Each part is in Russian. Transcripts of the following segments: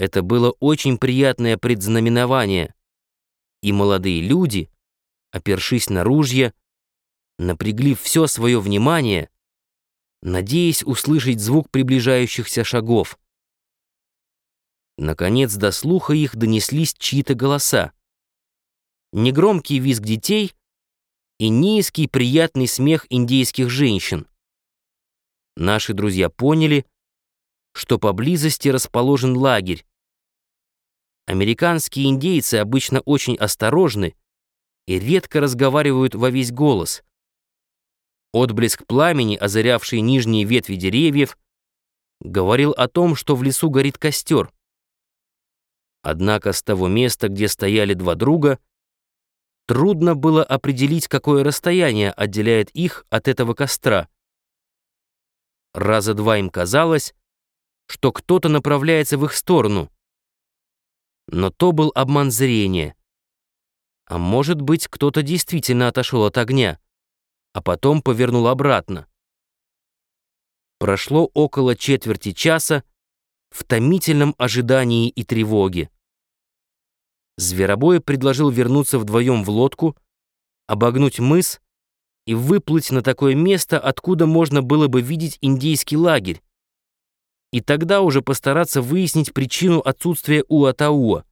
Это было очень приятное предзнаменование, и молодые люди, опершись на ружья, напрягли все свое внимание, надеясь услышать звук приближающихся шагов. Наконец до слуха их донеслись чьи-то голоса. Негромкий визг детей и низкий приятный смех индейских женщин. Наши друзья поняли, что поблизости расположен лагерь. Американские индейцы обычно очень осторожны и редко разговаривают во весь голос. Отблеск пламени, озарявший нижние ветви деревьев, говорил о том, что в лесу горит костер. Однако с того места, где стояли два друга, трудно было определить, какое расстояние отделяет их от этого костра. Раза два им казалось, что кто-то направляется в их сторону. Но то был обман зрения. А может быть, кто-то действительно отошел от огня, а потом повернул обратно. Прошло около четверти часа, в томительном ожидании и тревоге. Зверобой предложил вернуться вдвоем в лодку, обогнуть мыс и выплыть на такое место, откуда можно было бы видеть индейский лагерь, и тогда уже постараться выяснить причину отсутствия Уатауа.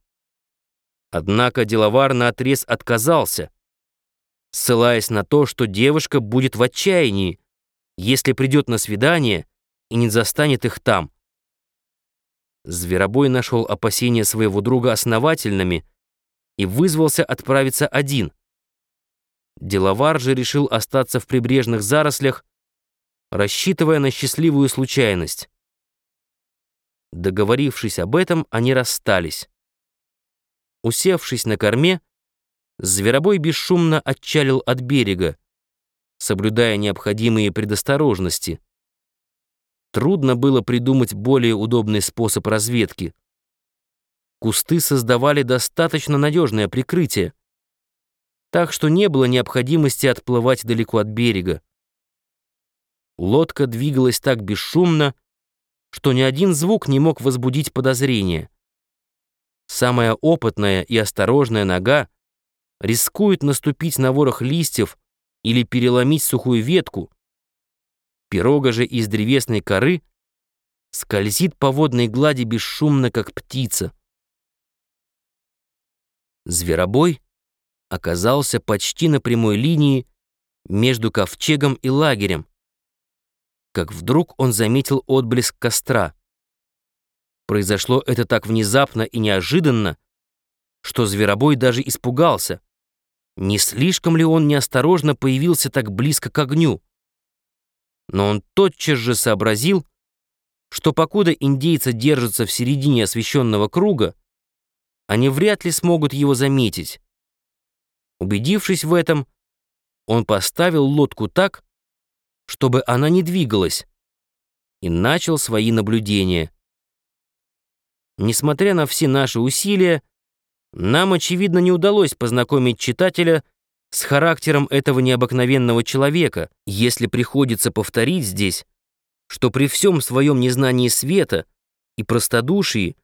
Однако деловар наотрез отказался, ссылаясь на то, что девушка будет в отчаянии, если придет на свидание и не застанет их там. Зверобой нашел опасения своего друга основательными и вызвался отправиться один. Деловар же решил остаться в прибрежных зарослях, рассчитывая на счастливую случайность. Договорившись об этом, они расстались. Усевшись на корме, зверобой бесшумно отчалил от берега, соблюдая необходимые предосторожности. Трудно было придумать более удобный способ разведки. Кусты создавали достаточно надежное прикрытие, так что не было необходимости отплывать далеко от берега. Лодка двигалась так бесшумно, что ни один звук не мог возбудить подозрения. Самая опытная и осторожная нога рискует наступить на ворох листьев или переломить сухую ветку, Пирога же из древесной коры скользит по водной глади бесшумно, как птица. Зверобой оказался почти на прямой линии между ковчегом и лагерем, как вдруг он заметил отблеск костра. Произошло это так внезапно и неожиданно, что Зверобой даже испугался. Не слишком ли он неосторожно появился так близко к огню? но он тотчас же сообразил, что покуда индейцы держатся в середине освещенного круга, они вряд ли смогут его заметить. Убедившись в этом, он поставил лодку так, чтобы она не двигалась, и начал свои наблюдения. Несмотря на все наши усилия, нам, очевидно, не удалось познакомить читателя с характером этого необыкновенного человека, если приходится повторить здесь, что при всем своем незнании света и простодушии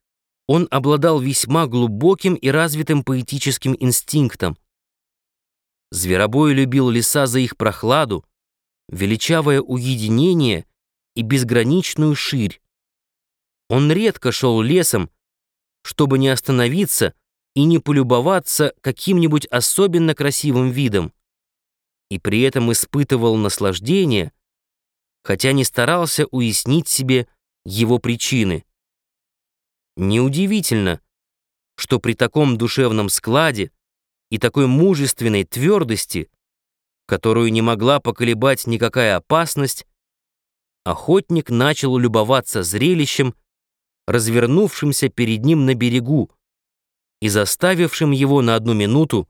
он обладал весьма глубоким и развитым поэтическим инстинктом. Зверобой любил леса за их прохладу, величавое уединение и безграничную ширь. Он редко шел лесом, чтобы не остановиться и не полюбоваться каким-нибудь особенно красивым видом, и при этом испытывал наслаждение, хотя не старался уяснить себе его причины. Неудивительно, что при таком душевном складе и такой мужественной твердости, которую не могла поколебать никакая опасность, охотник начал любоваться зрелищем, развернувшимся перед ним на берегу, и заставившим его на одну минуту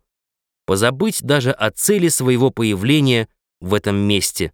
позабыть даже о цели своего появления в этом месте.